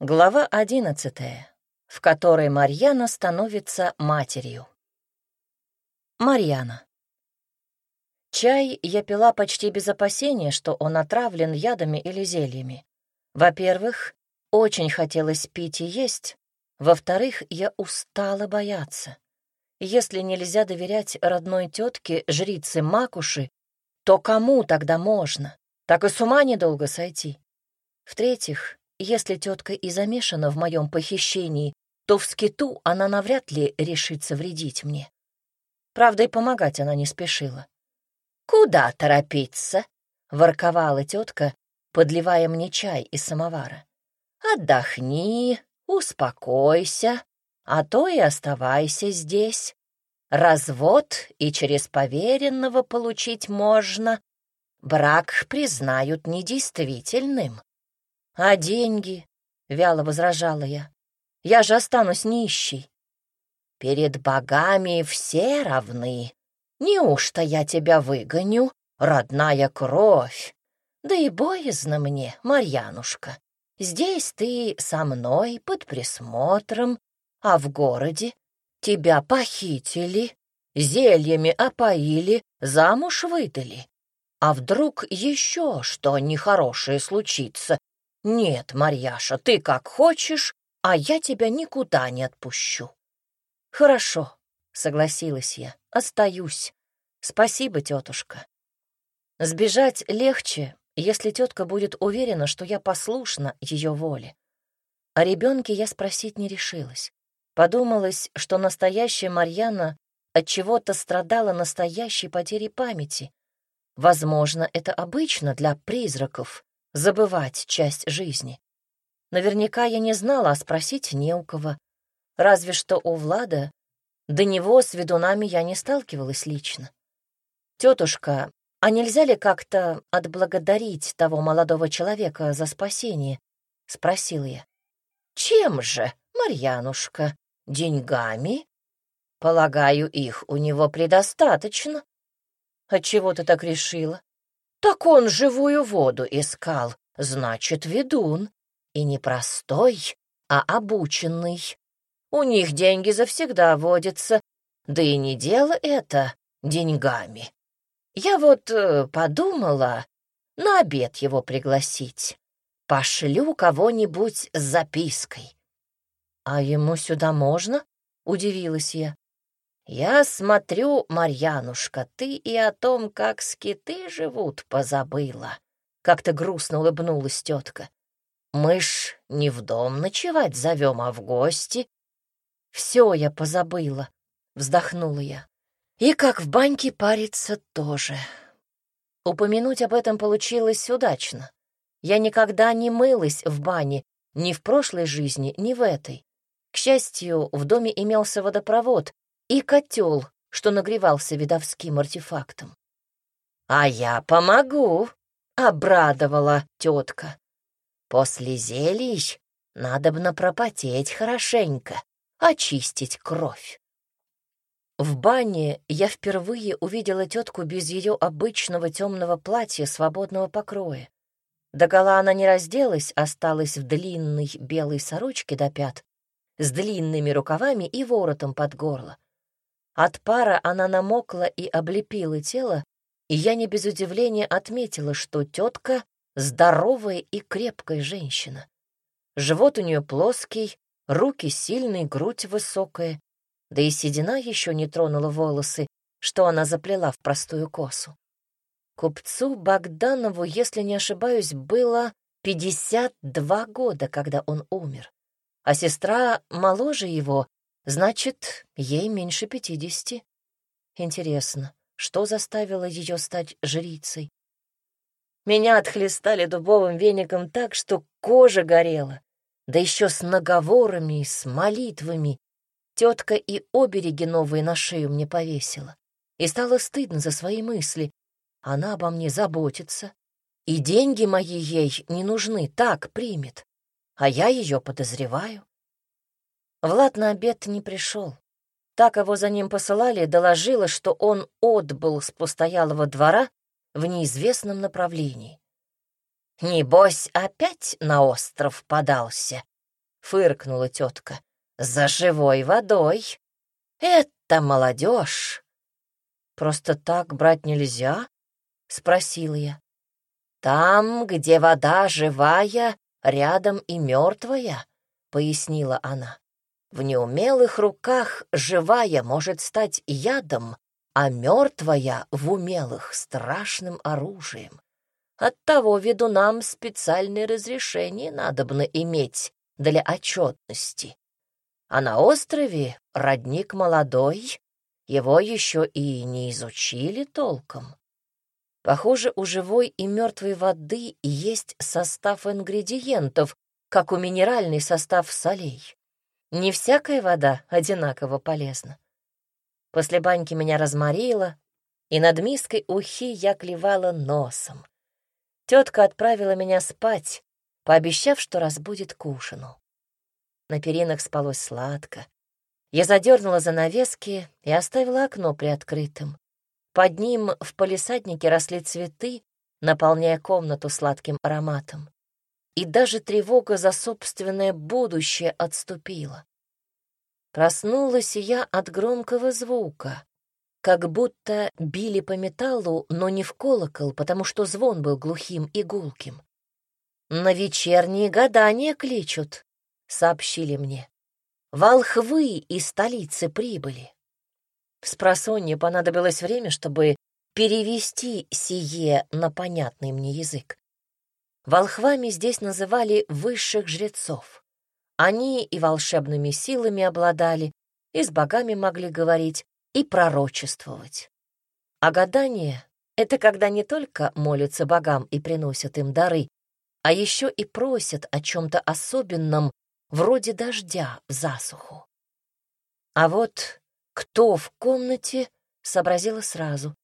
Глава одиннадцатая, в которой Марьяна становится матерью. Марьяна. Чай я пила почти без опасения, что он отравлен ядами или зельями. Во-первых, очень хотелось пить и есть. Во-вторых, я устала бояться. Если нельзя доверять родной тетке, жрице Макуши, то кому тогда можно? Так и с ума недолго сойти. В-третьих, если тетка и замешана в моем похищении, то в скиту она навряд ли решится вредить мне. Правда, и помогать она не спешила. «Куда торопиться?» — ворковала тетка, подливая мне чай из самовара. «Отдохни, успокойся, а то и оставайся здесь. Развод и через поверенного получить можно. Брак признают недействительным. «А деньги?» — вяло возражала я. «Я же останусь нищей». «Перед богами все равны. Неужто я тебя выгоню, родная кровь? Да и боязно мне, Марьянушка. Здесь ты со мной под присмотром, а в городе тебя похитили, зельями опоили, замуж выдали. А вдруг еще что нехорошее случится, «Нет, Марьяша, ты как хочешь, а я тебя никуда не отпущу». «Хорошо», — согласилась я, — «остаюсь. Спасибо, тетушка». Сбежать легче, если тетка будет уверена, что я послушна ее воле. О ребенке я спросить не решилась. Подумалось, что настоящая Марьяна от чего-то страдала настоящей потерей памяти. Возможно, это обычно для призраков, забывать часть жизни. Наверняка я не знала, а спросить не у кого. Разве что у Влада. До него с ведунами я не сталкивалась лично. «Тетушка, а нельзя ли как-то отблагодарить того молодого человека за спасение?» — спросил я. «Чем же, Марьянушка? Деньгами? Полагаю, их у него предостаточно». «Отчего ты так решила?» Так он живую воду искал, значит, ведун. И не простой, а обученный. У них деньги завсегда водятся, да и не дело это деньгами. Я вот э, подумала на обед его пригласить. Пошлю кого-нибудь с запиской. «А ему сюда можно?» — удивилась я. «Я смотрю, Марьянушка, ты и о том, как скиты живут, позабыла». Как-то грустно улыбнулась тетка. «Мы ж не в дом ночевать зовем, а в гости». «Все я позабыла», — вздохнула я. «И как в баньке париться тоже». Упомянуть об этом получилось удачно. Я никогда не мылась в бане, ни в прошлой жизни, ни в этой. К счастью, в доме имелся водопровод, и котел, что нагревался видовским артефактом. «А я помогу», — обрадовала тетка. «После зелий надобно пропотеть хорошенько, очистить кровь». В бане я впервые увидела тетку без ее обычного темного платья свободного покроя. Догола она не разделась, осталась в длинной белой сорочке до пят, с длинными рукавами и воротом под горло. От пара она намокла и облепила тело, и я не без удивления отметила, что тетка — здоровая и крепкая женщина. Живот у нее плоский, руки сильные, грудь высокая, да и седина еще не тронула волосы, что она заплела в простую косу. Купцу Богданову, если не ошибаюсь, было 52 года, когда он умер, а сестра моложе его Значит, ей меньше пятидесяти. Интересно, что заставило ее стать жрицей? Меня отхлестали дубовым веником так, что кожа горела. Да еще с наговорами, с молитвами. Тетка и обереги новые на шею мне повесила. И стало стыдно за свои мысли. Она обо мне заботится. И деньги мои ей не нужны, так примет. А я ее подозреваю. Влад на обед не пришел. Так кого за ним посылали, доложила, что он отбыл с постоялого двора в неизвестном направлении. «Небось, опять на остров подался?» фыркнула тетка. «За живой водой! Это молодежь!» «Просто так брать нельзя?» — спросила я. «Там, где вода живая, рядом и мертвая», — пояснила она. «В неумелых руках живая может стать ядом, а мертвая в умелых — страшным оружием. Оттого ведунам специальное разрешение надобно иметь для отчетности. А на острове родник молодой, его еще и не изучили толком. Похоже, у живой и мертвой воды есть состав ингредиентов, как у минеральный состав солей. Не всякая вода одинаково полезна. После баньки меня разморило, и над миской ухи я клевала носом. Тетка отправила меня спать, пообещав, что разбудит к ужину. На перинах спалось сладко. Я задернула занавески и оставила окно приоткрытым. Под ним в палисаднике росли цветы, наполняя комнату сладким ароматом. И даже тревога за собственное будущее отступила. Проснулась я от громкого звука, как будто били по металлу, но не в колокол, потому что звон был глухим и гулким. «На вечерние гадания кличут», — сообщили мне. «Волхвы из столицы прибыли». Спросонье понадобилось время, чтобы перевести сие на понятный мне язык. Волхвами здесь называли высших жрецов. Они и волшебными силами обладали, и с богами могли говорить, и пророчествовать. А гадание — это когда не только молятся богам и приносят им дары, а еще и просят о чем-то особенном, вроде дождя в засуху. А вот кто в комнате, сообразила сразу.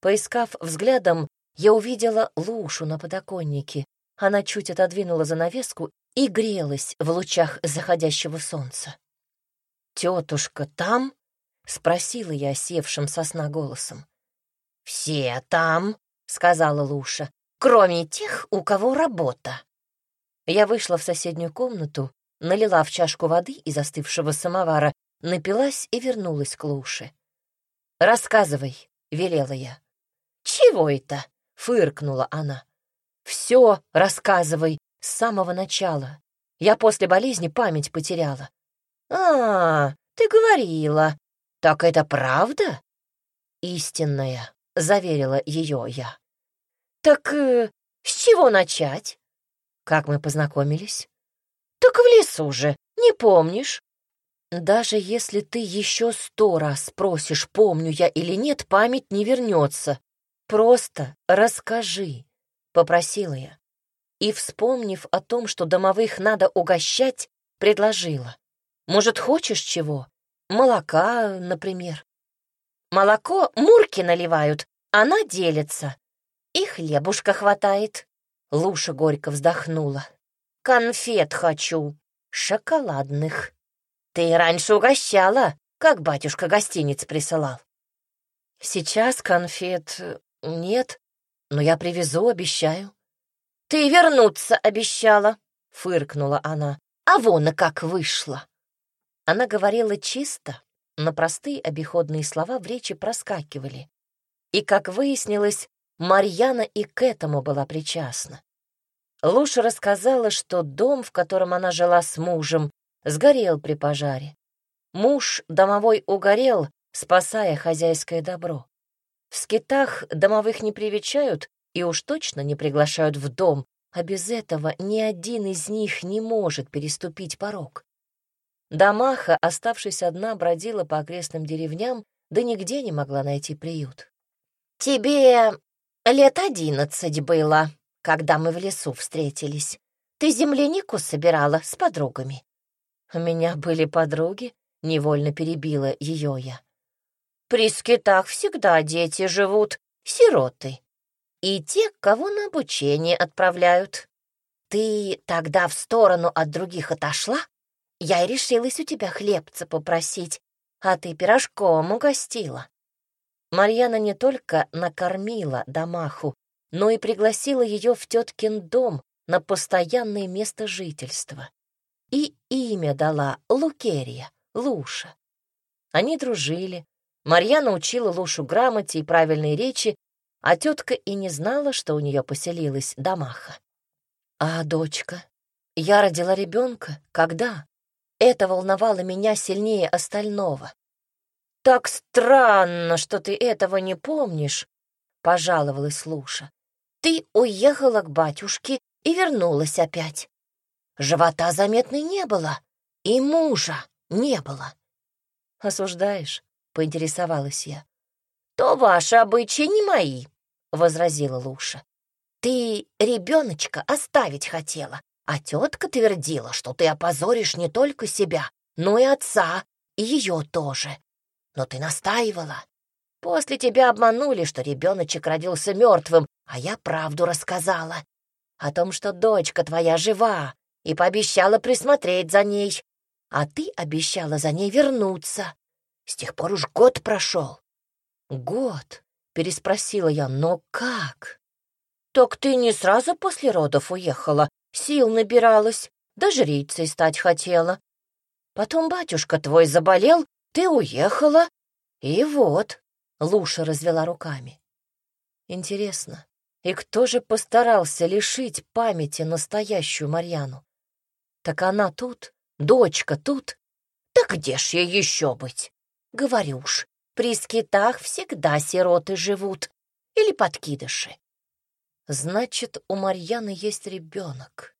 Поискав взглядом, я увидела Лушу на подоконнике. Она чуть отодвинула занавеску и грелась в лучах заходящего солнца. «Тетушка там?» — спросила я севшим сосна голосом. «Все там», — сказала Луша, — «кроме тех, у кого работа». Я вышла в соседнюю комнату, налила в чашку воды из остывшего самовара, напилась и вернулась к Луше. «Рассказывай», — велела я. «Чего это?» — фыркнула она. «Все рассказывай с самого начала. Я после болезни память потеряла». «А, ты говорила. Так это правда?» «Истинная», — заверила ее я. «Так э, с чего начать?» «Как мы познакомились?» «Так в лесу же, не помнишь?» «Даже если ты еще сто раз спросишь, помню я или нет, память не вернется. Просто расскажи», — попросила я. И, вспомнив о том, что домовых надо угощать, предложила. «Может, хочешь чего? Молока, например?» «Молоко Мурки наливают, она делится. И хлебушка хватает». Луша горько вздохнула. «Конфет хочу, шоколадных. Ты раньше угощала, как батюшка гостиниц присылал». «Сейчас конфет нет, но я привезу, обещаю». «Ты вернуться обещала», — фыркнула она. «А вон и как вышло». Она говорила чисто, но простые обиходные слова в речи проскакивали. И, как выяснилось, Марьяна и к этому была причастна. Луша рассказала, что дом, в котором она жила с мужем, сгорел при пожаре. Муж домовой угорел, спасая хозяйское добро. В скитах домовых не привечают и уж точно не приглашают в дом, а без этого ни один из них не может переступить порог. Дамаха, оставшись одна, бродила по окрестным деревням, да нигде не могла найти приют. «Тебе лет одиннадцать было», когда мы в лесу встретились. Ты землянику собирала с подругами?» «У меня были подруги», — невольно перебила ее я. «При скитах всегда дети живут, сироты. И те, кого на обучение отправляют. Ты тогда в сторону от других отошла? Я и решилась у тебя хлебца попросить, а ты пирожком угостила». Марьяна не только накормила Дамаху, но и пригласила ее в теткин дом на постоянное место жительства. и имя дала Лукерия, Луша. Они дружили. Марьяна учила Лушу грамоте и правильной речи, а тетка и не знала, что у нее поселилась Дамаха. А дочка? Я родила ребенка. Когда? Это волновало меня сильнее остального. «Так странно, что ты этого не помнишь», — пожаловалась Луша. «Ты уехала к батюшке и вернулась опять. Живота заметной не было, и мужа не было». «Осуждаешь?» — поинтересовалась я. «То ваши обычаи не мои», — возразила Луша. «Ты ребеночка оставить хотела, а тетка твердила, что ты опозоришь не только себя, но и отца, и ее тоже. Но ты настаивала. После тебя обманули, что ребеночек родился мертвым, а я правду рассказала. О том, что дочка твоя жива, и пообещала присмотреть за ней. А ты обещала за ней вернуться. С тех пор уж год прошел. Год? Переспросила я, но как? Так ты не сразу после родов уехала, сил набиралась, да жрицей стать хотела. Потом батюшка твой заболел, ты уехала, и вот, Луша развела руками. Интересно, и кто же постарался лишить памяти настоящую Марьяну? Так она тут, дочка тут. Так где ж ей еще быть? Говорю ж, при скитах всегда сироты живут или подкидыши. Значит, у Марьяны есть ребенок.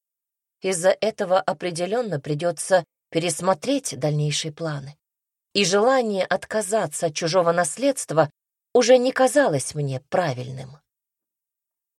Из-за этого определенно придется пересмотреть дальнейшие планы. И желание отказаться от чужого наследства уже не казалось мне правильным.